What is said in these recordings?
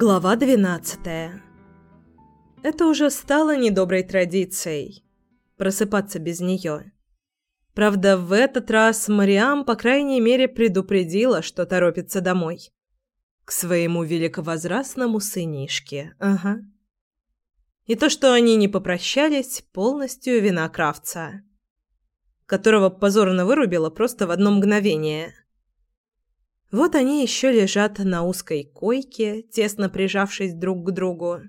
Глава двенадцатая. Это уже стало недоброй традицией – просыпаться без нее. Правда, в этот раз Мариам, по крайней мере, предупредила, что торопится домой. К своему великовозрастному сынишке, ага. И то, что они не попрощались, полностью вина Кравца, которого позорно вырубила просто в одно мгновение – вот они еще лежат на узкой койке, тесно прижавшись друг к другу.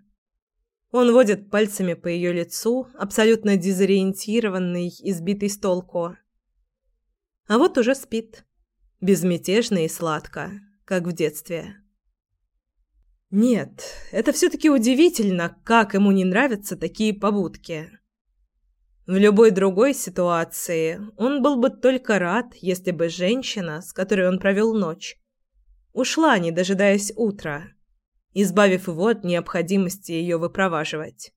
Он водит пальцами по ее лицу, абсолютно дезориентированный и сбитый с толку. А вот уже спит. Безмятежно и сладко, как в детстве. Нет, это все-таки удивительно, как ему не нравятся такие побудки. В любой другой ситуации он был бы только рад, если бы женщина, с которой он провел ночь, ушла, не дожидаясь утра, избавив его от необходимости ее выпроваживать.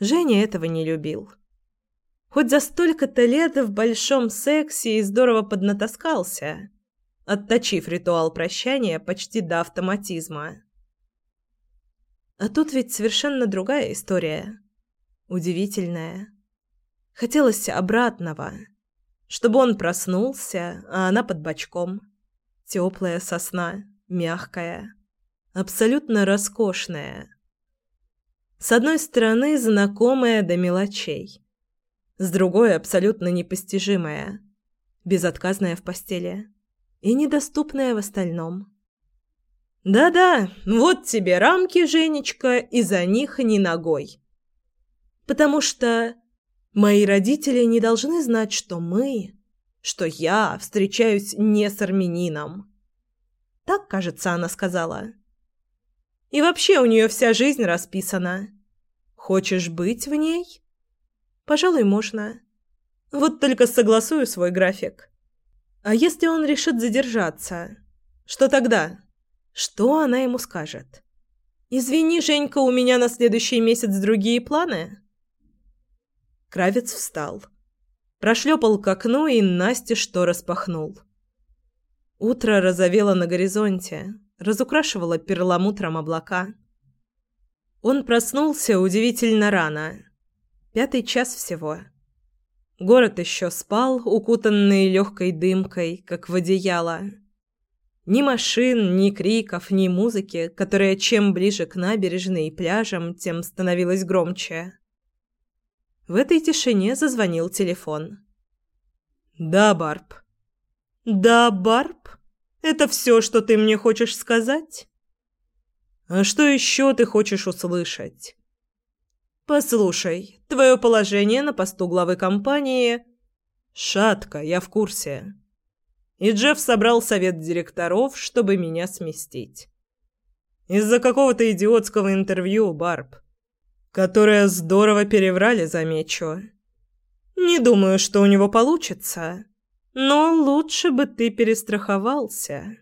Женя этого не любил. Хоть за столько-то лет в большом сексе и здорово поднатаскался, отточив ритуал прощания почти до автоматизма. А тут ведь совершенно другая история. Удивительная. Хотелось обратного, чтобы он проснулся, а она под бочком. Теплая сосна, мягкая, абсолютно роскошная. С одной стороны, знакомая до мелочей. С другой, абсолютно непостижимая. Безотказная в постели. И недоступная в остальном. Да-да, вот тебе рамки, Женечка, и за них ни ногой. Потому что Мои родители не должны знать, что мы, что я встречаюсь не с армянином. Так, кажется, она сказала. И вообще у нее вся жизнь расписана. Хочешь быть в ней? Пожалуй, можно. Вот только согласую свой график. А если он решит задержаться? Что тогда? Что она ему скажет? «Извини, Женька, у меня на следующий месяц другие планы?» Кравец встал. Прошлепал к окну и Насте что распахнул. Утро розовело на горизонте, разукрашивало перламутром облака. Он проснулся удивительно рано. Пятый час всего. Город еще спал, укутанный легкой дымкой, как в одеяло. Ни машин, ни криков, ни музыки, которая чем ближе к набережной и пляжам, тем становилась громче. В этой тишине зазвонил телефон. «Да, Барб». «Да, Барб? Это все, что ты мне хочешь сказать?» «А что еще ты хочешь услышать?» «Послушай, твое положение на посту главы компании...» «Шатко, я в курсе». И Джефф собрал совет директоров, чтобы меня сместить. Из-за какого-то идиотского интервью, Барб которое здорово переврали, замечу. Не думаю, что у него получится, но лучше бы ты перестраховался.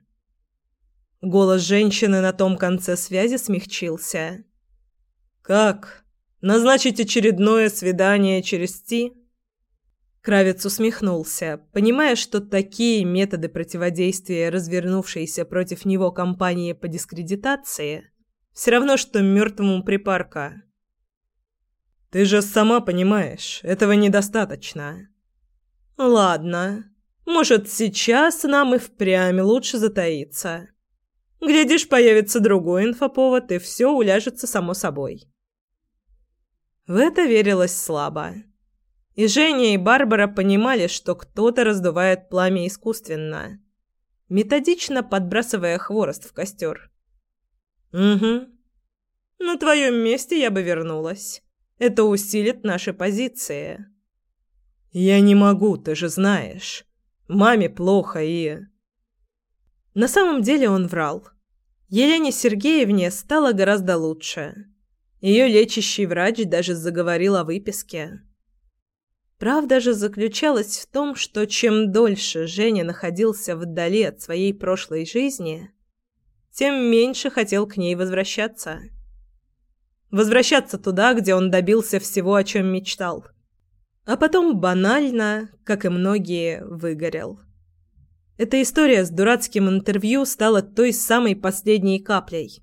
Голос женщины на том конце связи смягчился. Как? Назначить очередное свидание через Ти? Кравец усмехнулся, понимая, что такие методы противодействия развернувшейся против него кампании по дискредитации все равно что мертвому припарка. Ты же сама понимаешь, этого недостаточно. Ладно. Может, сейчас нам и впрямь лучше затаиться. Глядишь, появится другой инфоповод, и все уляжется само собой. В это верилось слабо. И Женя, и Барбара понимали, что кто-то раздувает пламя искусственно, методично подбрасывая хворост в костер. «Угу. На твоем месте я бы вернулась. Это усилит наши позиции. Я не могу, ты же знаешь. Маме плохо и На самом деле он врал. Елене Сергеевне стало гораздо лучше. Ее лечащий врач даже заговорил о выписке. Правда же заключалась в том, что чем дольше Женя находился вдали от своей прошлой жизни, тем меньше хотел к ней возвращаться возвращаться туда, где он добился всего, о чем мечтал. А потом банально, как и многие, выгорел. Эта история с дурацким интервью стала той самой последней каплей.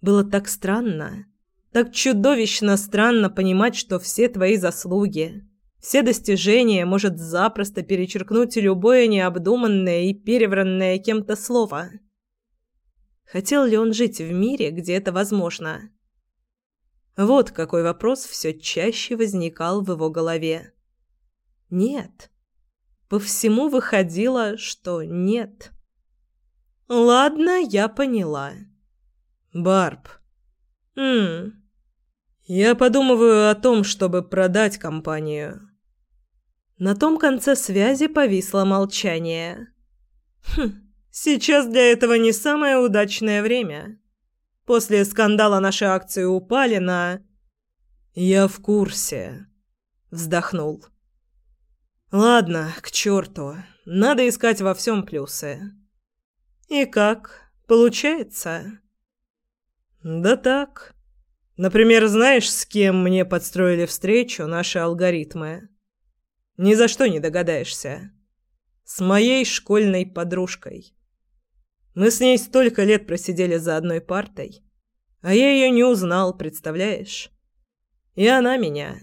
Было так странно, так чудовищно странно понимать, что все твои заслуги, все достижения может запросто перечеркнуть любое необдуманное и перевранное кем-то слово. Хотел ли он жить в мире, где это возможно? Вот какой вопрос все чаще возникал в его голове. Нет. По всему выходило, что нет. Ладно, я поняла. Барб. Хм. Я подумываю о том, чтобы продать компанию. На том конце связи повисло молчание. Хм. Сейчас для этого не самое удачное время. После скандала наши акции упали на... Я в курсе. Вздохнул. Ладно, к черту. Надо искать во всем плюсы. И как? Получается? Да так. Например, знаешь, с кем мне подстроили встречу наши алгоритмы? Ни за что не догадаешься. С моей школьной подружкой. Мы с ней столько лет просидели за одной партой, а я ее не узнал, представляешь? И она меня,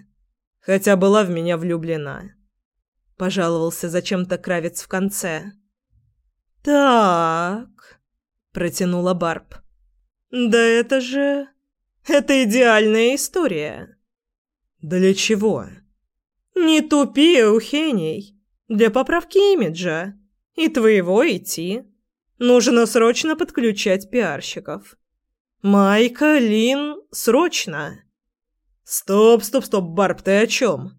хотя была в меня влюблена. Пожаловался зачем-то Кравец в конце. «Так», — протянула Барб. «Да это же... это идеальная история». «Для чего?» «Не тупи, Эухений. Для поправки имиджа. И твоего идти. Нужно срочно подключать пиарщиков. Майка, Лин, срочно. Стоп, стоп, стоп, Барб, ты о чем?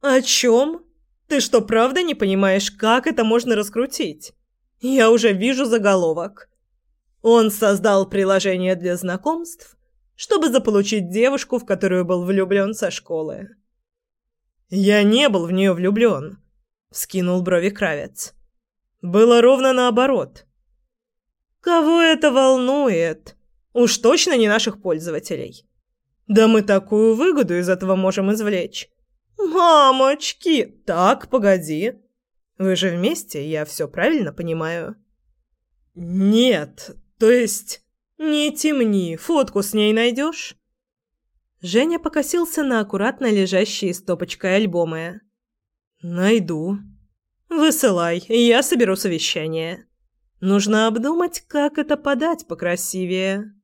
О чем? Ты что, правда не понимаешь, как это можно раскрутить? Я уже вижу заголовок. Он создал приложение для знакомств, чтобы заполучить девушку, в которую был влюблен со школы. Я не был в нее влюблен, вскинул брови Кравец. Было ровно наоборот. Кого это волнует? Уж точно не наших пользователей. Да мы такую выгоду из этого можем извлечь. Мамочки! Так, погоди. Вы же вместе, я все правильно понимаю? Нет, то есть... Не темни, фотку с ней найдешь? Женя покосился на аккуратно лежащие стопочкой альбомы. «Найду», «Высылай, я соберу совещание. Нужно обдумать, как это подать покрасивее.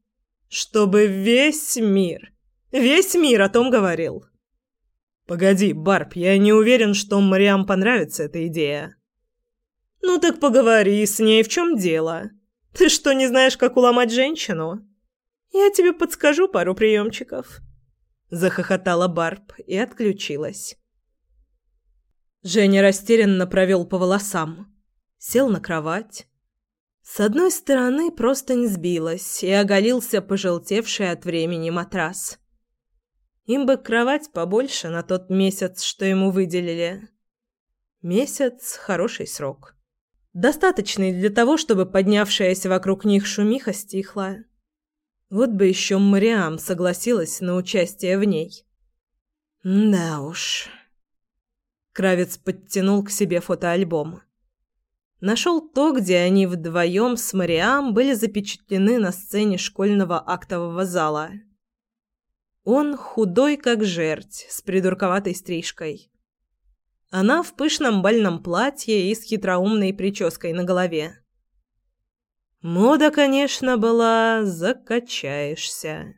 Чтобы весь мир, весь мир о том говорил». «Погоди, Барб, я не уверен, что Мариам понравится эта идея». «Ну так поговори с ней, в чем дело? Ты что, не знаешь, как уломать женщину? Я тебе подскажу пару приемчиков». Захохотала Барб и отключилась. Женя растерянно провел по волосам. Сел на кровать. С одной стороны просто не сбилась и оголился пожелтевший от времени матрас. Им бы кровать побольше на тот месяц, что ему выделили. Месяц – хороший срок. Достаточный для того, чтобы поднявшаяся вокруг них шумиха стихла. Вот бы еще Мариам согласилась на участие в ней. Да уж... Кравец подтянул к себе фотоальбом. Нашел то, где они вдвоем с Мариам были запечатлены на сцене школьного актового зала. Он худой, как жерть, с придурковатой стрижкой. Она в пышном бальном платье и с хитроумной прической на голове. Мода, конечно, была «закачаешься».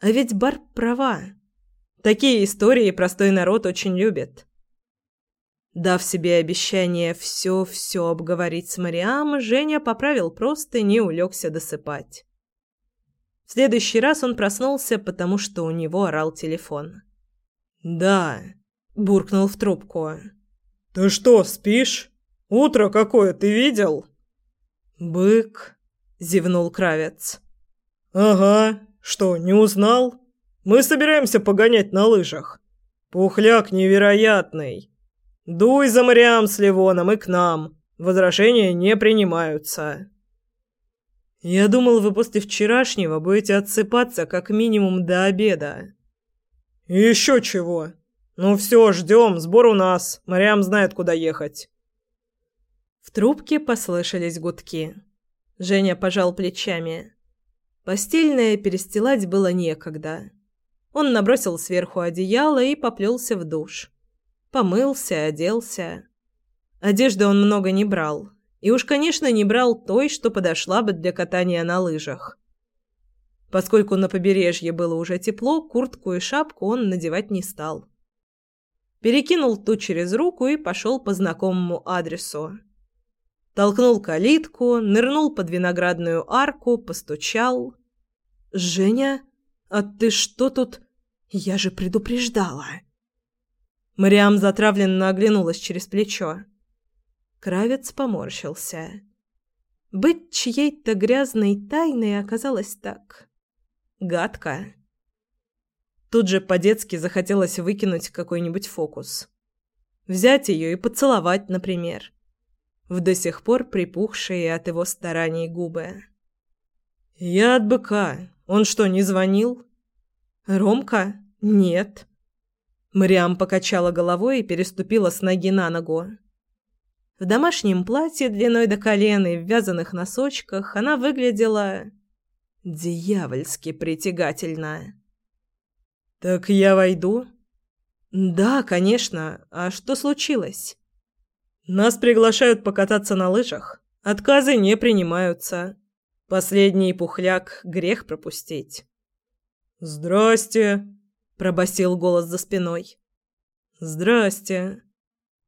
А ведь Бар права. Такие истории простой народ очень любит. Дав себе обещание все-все обговорить с Мариам, Женя поправил просто и не улегся досыпать. В следующий раз он проснулся, потому что у него орал телефон. «Да», – буркнул в трубку. «Ты что, спишь? Утро какое, ты видел?» «Бык», – зевнул Кравец. «Ага, что, не узнал?» Мы собираемся погонять на лыжах. Пухляк невероятный. Дуй за Мариам с Ливоном и к нам. Возражения не принимаются. Я думал, вы после вчерашнего будете отсыпаться как минимум до обеда. Еще чего? Ну все, ждем, сбор у нас. Мариам знает, куда ехать. В трубке послышались гудки. Женя пожал плечами. Постельное перестилать было некогда. Он набросил сверху одеяло и поплелся в душ. Помылся, оделся. Одежды он много не брал. И уж, конечно, не брал той, что подошла бы для катания на лыжах. Поскольку на побережье было уже тепло, куртку и шапку он надевать не стал. Перекинул ту через руку и пошел по знакомому адресу. Толкнул калитку, нырнул под виноградную арку, постучал. «Женя, а ты что тут? Я же предупреждала!» Мариам затравленно оглянулась через плечо. Кравец поморщился. Быть чьей-то грязной тайной оказалось так Гадко. Тут же по-детски захотелось выкинуть какой-нибудь фокус. Взять ее и поцеловать, например. В до сих пор припухшие от его стараний губы. «Я от быка. Он что, не звонил?» «Ромка? Нет». Мариам покачала головой и переступила с ноги на ногу. В домашнем платье длиной до колена и в вязаных носочках она выглядела Дьявольски притягательно. «Так я войду?» «Да, конечно. А что случилось?» «Нас приглашают покататься на лыжах. Отказы не принимаются. Последний пухляк грех пропустить». «Здрасте!» – пробасил голос за спиной. «Здрасте!»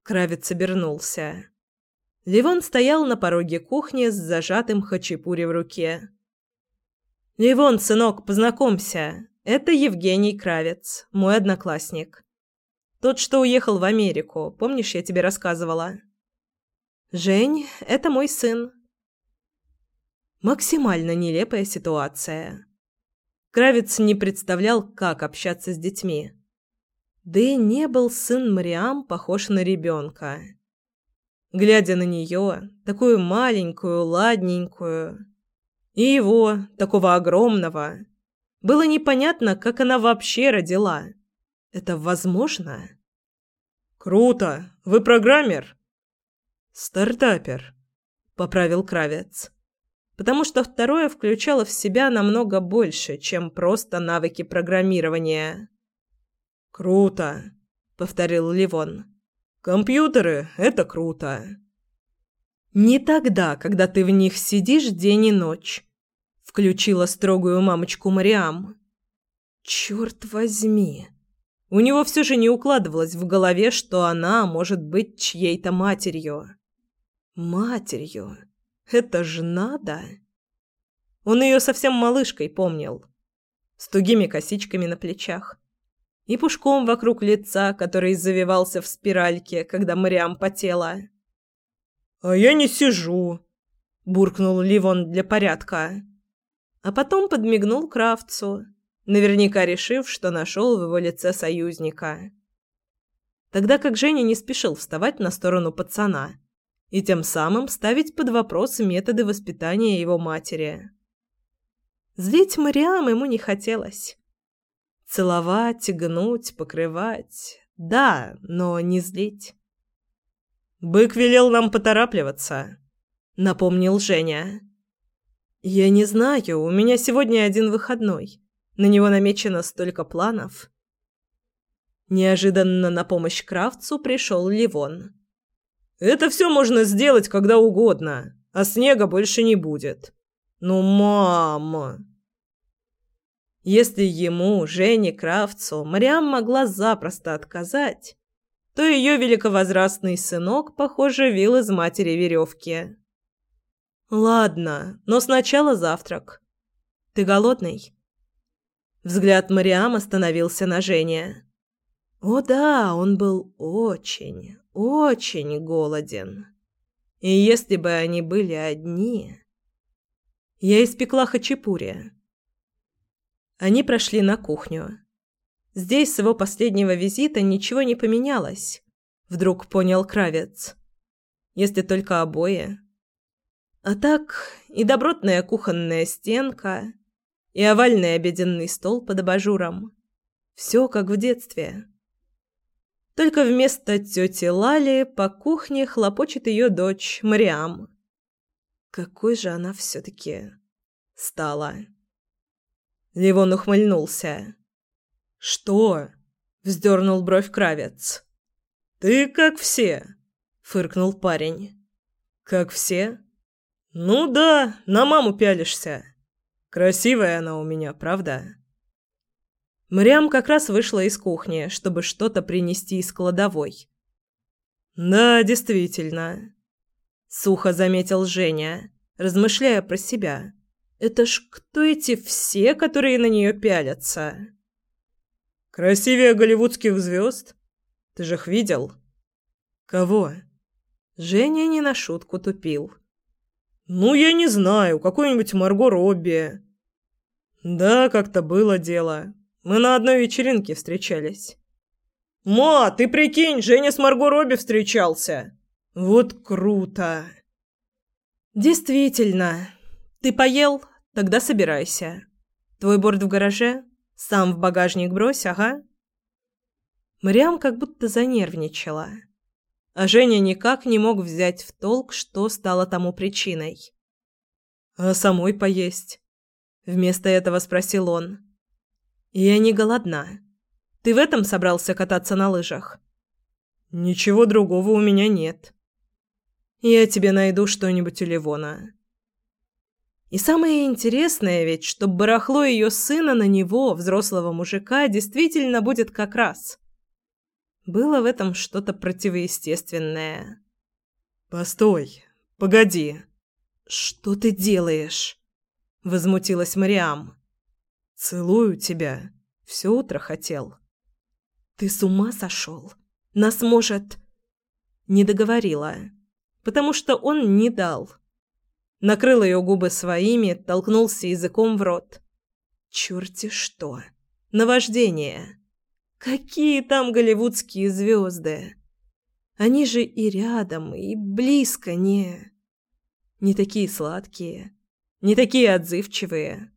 Кравец обернулся. Ливон стоял на пороге кухни с зажатым хачапури в руке. «Ливон, сынок, познакомься. Это Евгений Кравец, мой одноклассник. Тот, что уехал в Америку. Помнишь, я тебе рассказывала?» «Жень, это мой сын». Максимально нелепая ситуация. Кравец не представлял, как общаться с детьми. Да и не был сын Мариам похож на ребенка. Глядя на нее, такую маленькую, ладненькую, и его, такого огромного. Было непонятно, как она вообще родила. Это возможно? Круто. Вы программер? Стартапер, поправил Кравец. Потому что второе включало в себя намного больше, чем просто навыки программирования. Круто, повторил Ливон. Компьютеры это круто. «Не тогда, когда ты в них сидишь день и ночь», — включила строгую мамочку Мариам. «Черт возьми!» У него все же не укладывалось в голове, что она может быть чьей-то матерью. Матерью? Это же надо! Он ее совсем малышкой помнил. С тугими косичками на плечах. И пушком вокруг лица, который завивался в спиральке, когда Мариам потела. «А я не сижу», – буркнул Ливон для порядка. А потом подмигнул Кравцу, наверняка решив, что нашел в его лице союзника. Тогда как Женя не спешил вставать на сторону пацана и тем самым ставить под вопрос методы воспитания его матери. Злить Мариам ему не хотелось. Целовать, гнуть, покрывать – да, но не злить. «Бык велел нам поторапливаться», — напомнил Женя. «Я не знаю, у меня сегодня один выходной. На него намечено столько планов». Неожиданно на помощь Кравцу пришел Ливон. «Это все можно сделать когда угодно, а снега больше не будет». «Ну, мама!» Если ему, Жене Кравцу, Мариам могла запросто отказать, то ее великовозрастный сынок, похоже, вил из матери веревки. «Ладно, но сначала завтрак. Ты голодный?» Взгляд Мариам остановился на Жене. О да, он был очень, очень голоден. И если бы они были одни... Я испекла хачапури. Они прошли на кухню. Здесь с его последнего визита ничего не поменялось, вдруг понял Кравец. Если только обои. А так и добротная кухонная стенка, и овальный обеденный стол под абажуром. Все как в детстве. Только вместо тети Лали по кухне хлопочет ее дочь Мариам. Какой же она все-таки стала. Ливон ухмыльнулся. «Что?» — вздернул бровь Кравец. «Ты как все», — фыркнул парень. «Как все?» «Ну да, на маму пялишься. Красивая она у меня, правда?» Мрям как раз вышла из кухни, чтобы что-то принести из кладовой. «Да, действительно», — сухо заметил Женя, размышляя про себя. «Это ж кто эти все, которые на нее пялятся?» «Красивее голливудских звезд? Ты же их видел?» «Кого?» Женя не на шутку тупил. «Ну, я не знаю, какой-нибудь Марго Робби». «Да, как-то было дело. Мы на одной вечеринке встречались». «Ма, ты прикинь, Женя с Марго Робби встречался!» «Вот круто!» «Действительно. Ты поел? Тогда собирайся. Твой борт в гараже? Сам в багажник брось, ага». Мариам как будто занервничала. А Женя никак не мог взять в толк, что стало тому причиной. «А самой поесть?» Вместо этого спросил он. «Я не голодна. Ты в этом собрался кататься на лыжах?» «Ничего другого у меня нет». «Я тебе найду что-нибудь у Ливона». И самое интересное ведь, что барахло ее сына на него, взрослого мужика, действительно будет как раз. Было в этом что-то противоестественное. «Постой, погоди». «Что ты делаешь?» — возмутилась Мариам. «Целую тебя. Все утро хотел». «Ты с ума сошел? Нас может...» Не договорила, потому что он не дал. Накрыл ее губы своими, толкнулся языком в рот. «Черти что! Наваждение!» Какие там голливудские звезды? Они же и рядом, и близко не... Не такие сладкие, не такие отзывчивые.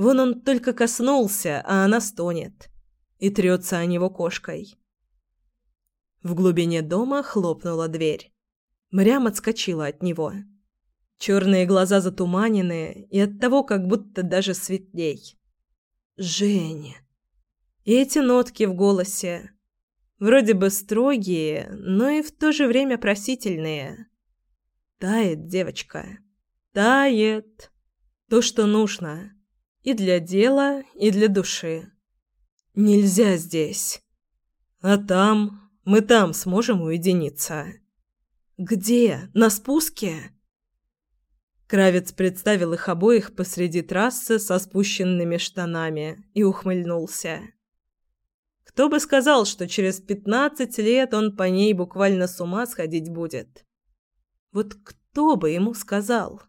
Вон он только коснулся, а она стонет и трется о него кошкой. В глубине дома хлопнула дверь. Мрям отскочила от него. Черные глаза затуманены и оттого как будто даже светлей. «Женя!» И эти нотки в голосе. Вроде бы строгие, но и в то же время просительные. Тает девочка. Тает. То, что нужно. И для дела, и для души. Нельзя здесь. А там... Мы там сможем уединиться. Где? На спуске? Кравец представил их обоих посреди трассы со спущенными штанами и ухмыльнулся. Кто бы сказал, что через пятнадцать лет он по ней буквально с ума сходить будет? Вот кто бы ему сказал?